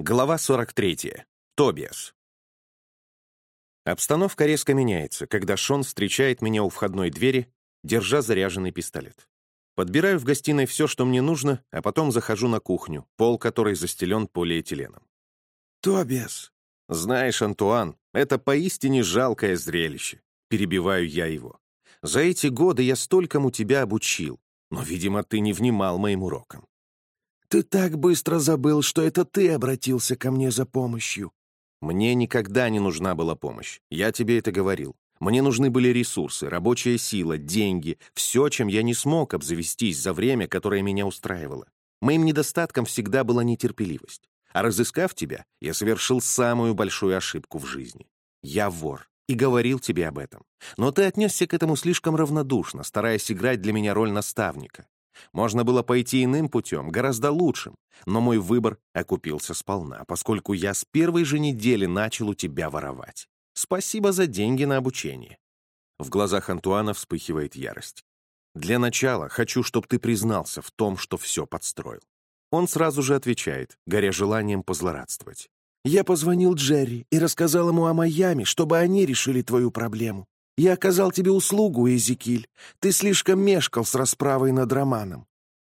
Глава 43. Тобиас. Обстановка резко меняется, когда Шон встречает меня у входной двери, держа заряженный пистолет. Подбираю в гостиной все, что мне нужно, а потом захожу на кухню, пол которой застелен полиэтиленом. «Тобиас!» «Знаешь, Антуан, это поистине жалкое зрелище», — перебиваю я его. «За эти годы я столькому тебя обучил, но, видимо, ты не внимал моим урокам. Ты так быстро забыл, что это ты обратился ко мне за помощью. Мне никогда не нужна была помощь. Я тебе это говорил. Мне нужны были ресурсы, рабочая сила, деньги, все, чем я не смог обзавестись за время, которое меня устраивало. Моим недостатком всегда была нетерпеливость. А разыскав тебя, я совершил самую большую ошибку в жизни. Я вор. И говорил тебе об этом. Но ты отнесся к этому слишком равнодушно, стараясь играть для меня роль наставника. Можно было пойти иным путем, гораздо лучшим, но мой выбор окупился сполна, поскольку я с первой же недели начал у тебя воровать. Спасибо за деньги на обучение. В глазах Антуана вспыхивает ярость. Для начала хочу, чтобы ты признался в том, что все подстроил. Он сразу же отвечает, горя желанием позлорадствовать. «Я позвонил Джерри и рассказал ему о Майами, чтобы они решили твою проблему. Я оказал тебе услугу, Эзекиль. Ты слишком мешкал с расправой над Романом».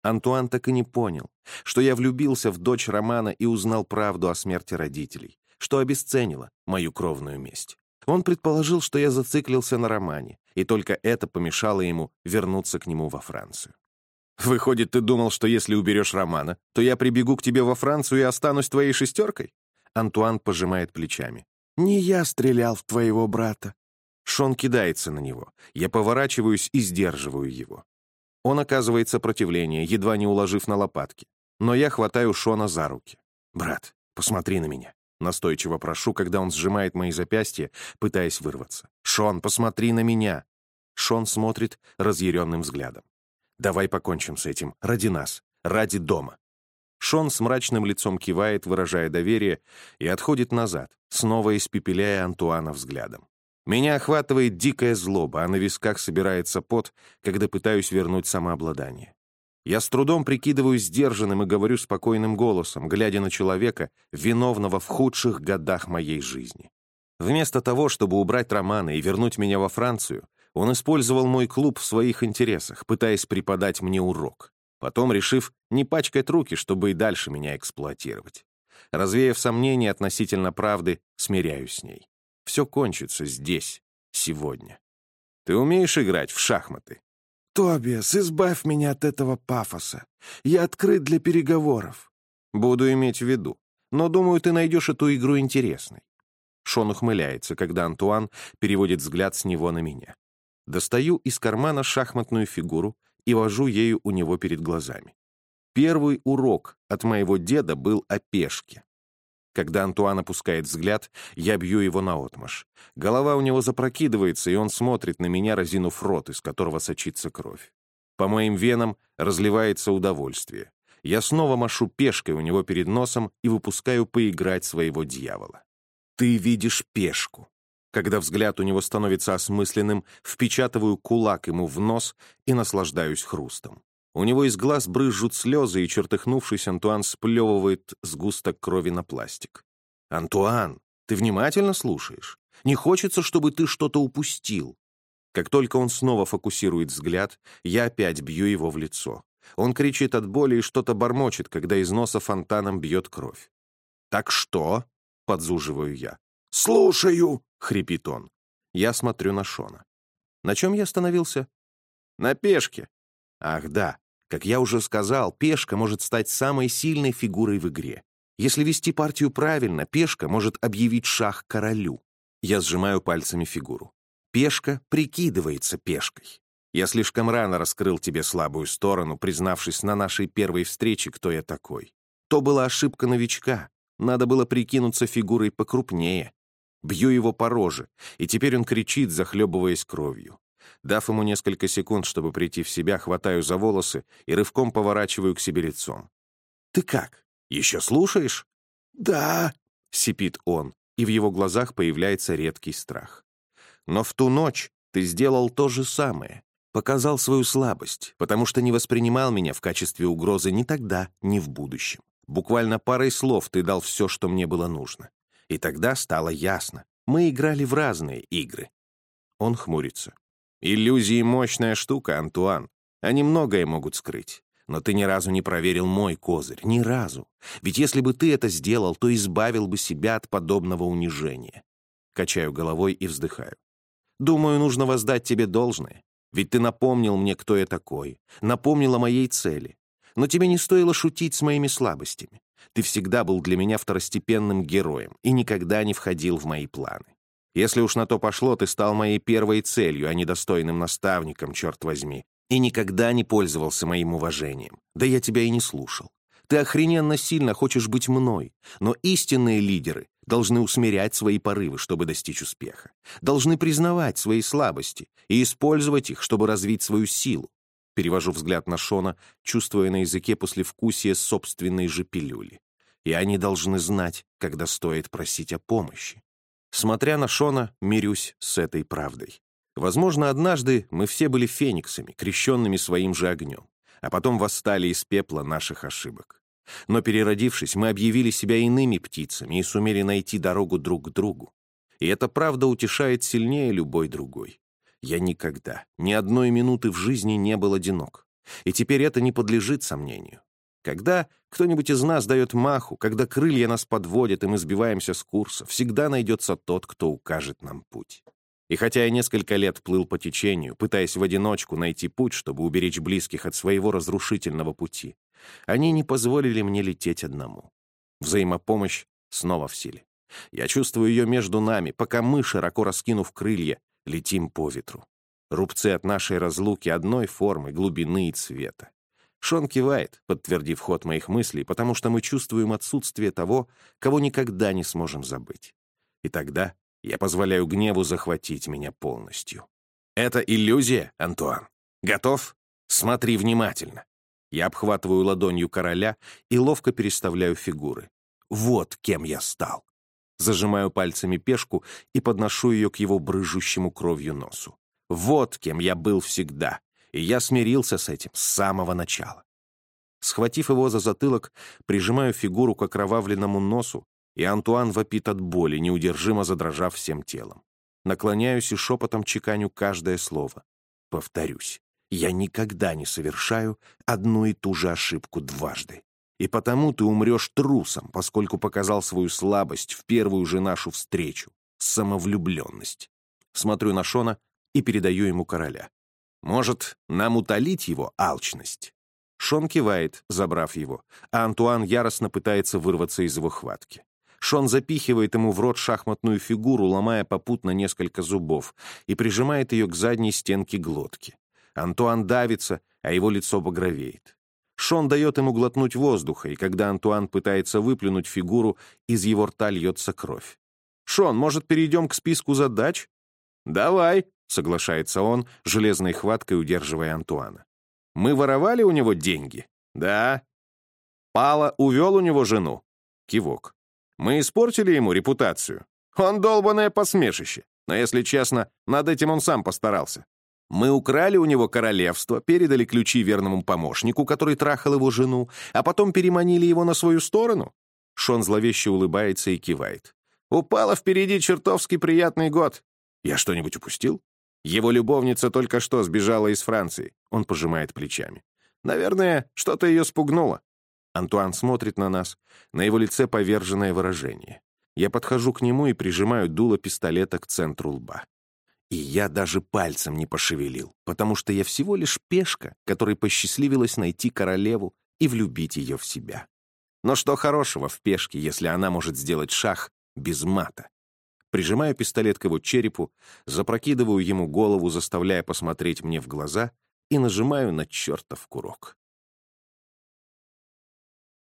Антуан так и не понял, что я влюбился в дочь Романа и узнал правду о смерти родителей, что обесценило мою кровную месть. Он предположил, что я зациклился на Романе, и только это помешало ему вернуться к нему во Францию. «Выходит, ты думал, что если уберешь Романа, то я прибегу к тебе во Францию и останусь твоей шестеркой?» Антуан пожимает плечами. «Не я стрелял в твоего брата. Шон кидается на него. Я поворачиваюсь и сдерживаю его. Он оказывает сопротивление, едва не уложив на лопатки. Но я хватаю Шона за руки. «Брат, посмотри на меня». Настойчиво прошу, когда он сжимает мои запястья, пытаясь вырваться. «Шон, посмотри на меня!» Шон смотрит разъяренным взглядом. «Давай покончим с этим. Ради нас. Ради дома». Шон с мрачным лицом кивает, выражая доверие, и отходит назад, снова испепеляя Антуана взглядом. Меня охватывает дикая злоба, а на висках собирается пот, когда пытаюсь вернуть самообладание. Я с трудом прикидываюсь сдержанным и говорю спокойным голосом, глядя на человека, виновного в худших годах моей жизни. Вместо того, чтобы убрать Романа и вернуть меня во Францию, он использовал мой клуб в своих интересах, пытаясь преподать мне урок. Потом, решив не пачкать руки, чтобы и дальше меня эксплуатировать. Развеяв сомнения относительно правды, смиряюсь с ней. Все кончится здесь, сегодня. Ты умеешь играть в шахматы? Тобиас, избавь меня от этого пафоса. Я открыт для переговоров. Буду иметь в виду. Но, думаю, ты найдешь эту игру интересной. Шон ухмыляется, когда Антуан переводит взгляд с него на меня. Достаю из кармана шахматную фигуру и вожу ею у него перед глазами. Первый урок от моего деда был о пешке. Когда Антуан опускает взгляд, я бью его наотмашь. Голова у него запрокидывается, и он смотрит на меня, разинув рот, из которого сочится кровь. По моим венам разливается удовольствие. Я снова машу пешкой у него перед носом и выпускаю поиграть своего дьявола. Ты видишь пешку. Когда взгляд у него становится осмысленным, впечатываю кулак ему в нос и наслаждаюсь хрустом. У него из глаз брызжут слезы, и, чертыхнувшись, Антуан сплевывает сгусток крови на пластик. «Антуан, ты внимательно слушаешь? Не хочется, чтобы ты что-то упустил». Как только он снова фокусирует взгляд, я опять бью его в лицо. Он кричит от боли и что-то бормочет, когда из носа фонтаном бьет кровь. «Так что?» — подзуживаю я. «Слушаю!» — хрипит он. Я смотрю на Шона. На чем я остановился? На пешке. Ах да, как я уже сказал, пешка может стать самой сильной фигурой в игре. Если вести партию правильно, пешка может объявить шах королю. Я сжимаю пальцами фигуру. Пешка прикидывается пешкой. Я слишком рано раскрыл тебе слабую сторону, признавшись на нашей первой встрече, кто я такой. То была ошибка новичка. Надо было прикинуться фигурой покрупнее. Бью его по роже, и теперь он кричит, захлебываясь кровью. Дав ему несколько секунд, чтобы прийти в себя, хватаю за волосы и рывком поворачиваю к себе лицом. «Ты как? Еще слушаешь?» «Да», — сипит он, и в его глазах появляется редкий страх. «Но в ту ночь ты сделал то же самое, показал свою слабость, потому что не воспринимал меня в качестве угрозы ни тогда, ни в будущем. Буквально парой слов ты дал все, что мне было нужно. И тогда стало ясно. Мы играли в разные игры. Он хмурится. Иллюзии — мощная штука, Антуан. Они многое могут скрыть. Но ты ни разу не проверил мой козырь. Ни разу. Ведь если бы ты это сделал, то избавил бы себя от подобного унижения. Качаю головой и вздыхаю. Думаю, нужно воздать тебе должное. Ведь ты напомнил мне, кто я такой. Напомнил о моей цели. Но тебе не стоило шутить с моими слабостями. Ты всегда был для меня второстепенным героем и никогда не входил в мои планы. Если уж на то пошло, ты стал моей первой целью, а не достойным наставником, черт возьми, и никогда не пользовался моим уважением. Да я тебя и не слушал. Ты охрененно сильно хочешь быть мной, но истинные лидеры должны усмирять свои порывы, чтобы достичь успеха, должны признавать свои слабости и использовать их, чтобы развить свою силу. Перевожу взгляд на Шона, чувствуя на языке послевкусие собственной же пилюли. И они должны знать, когда стоит просить о помощи. Смотря на Шона, мирюсь с этой правдой. Возможно, однажды мы все были фениксами, крещенными своим же огнем, а потом восстали из пепла наших ошибок. Но переродившись, мы объявили себя иными птицами и сумели найти дорогу друг к другу. И эта правда утешает сильнее любой другой. Я никогда, ни одной минуты в жизни не был одинок. И теперь это не подлежит сомнению. Когда кто-нибудь из нас дает маху, когда крылья нас подводят, и мы сбиваемся с курса, всегда найдется тот, кто укажет нам путь. И хотя я несколько лет плыл по течению, пытаясь в одиночку найти путь, чтобы уберечь близких от своего разрушительного пути, они не позволили мне лететь одному. Взаимопомощь снова в силе. Я чувствую ее между нами, пока мы, широко раскинув крылья, летим по ветру. Рубцы от нашей разлуки одной формы, глубины и цвета. Шон кивает, подтвердив ход моих мыслей, потому что мы чувствуем отсутствие того, кого никогда не сможем забыть. И тогда я позволяю гневу захватить меня полностью. Это иллюзия, Антуан. Готов? Смотри внимательно. Я обхватываю ладонью короля и ловко переставляю фигуры. Вот кем я стал. Зажимаю пальцами пешку и подношу ее к его брыжущему кровью носу. Вот кем я был всегда, и я смирился с этим с самого начала. Схватив его за затылок, прижимаю фигуру к окровавленному носу, и Антуан вопит от боли, неудержимо задрожав всем телом. Наклоняюсь и шепотом чеканю каждое слово. Повторюсь, я никогда не совершаю одну и ту же ошибку дважды. И потому ты умрешь трусом, поскольку показал свою слабость в первую же нашу встречу, самовлюбленность. Смотрю на Шона и передаю ему короля. Может, нам утолить его алчность? Шон кивает, забрав его, а Антуан яростно пытается вырваться из его хватки. Шон запихивает ему в рот шахматную фигуру, ломая попутно несколько зубов, и прижимает ее к задней стенке глотки. Антуан давится, а его лицо багровеет. Шон дает ему глотнуть воздуха, и когда Антуан пытается выплюнуть фигуру, из его рта льется кровь. «Шон, может, перейдем к списку задач?» «Давай», — соглашается он, железной хваткой удерживая Антуана. «Мы воровали у него деньги?» «Да». «Пала увел у него жену?» Кивок. «Мы испортили ему репутацию?» «Он долбанное посмешище. Но, если честно, над этим он сам постарался. Мы украли у него королевство, передали ключи верному помощнику, который трахал его жену, а потом переманили его на свою сторону?» Шон зловеще улыбается и кивает. «Упала впереди чертовски приятный год. Я что-нибудь упустил?» Его любовница только что сбежала из Франции. Он пожимает плечами. Наверное, что-то ее спугнуло. Антуан смотрит на нас. На его лице поверженное выражение. Я подхожу к нему и прижимаю дуло пистолета к центру лба. И я даже пальцем не пошевелил, потому что я всего лишь пешка, которой посчастливилось найти королеву и влюбить ее в себя. Но что хорошего в пешке, если она может сделать шаг без мата? Прижимаю пистолет к его черепу, запрокидываю ему голову, заставляя посмотреть мне в глаза, и нажимаю на чертов курок.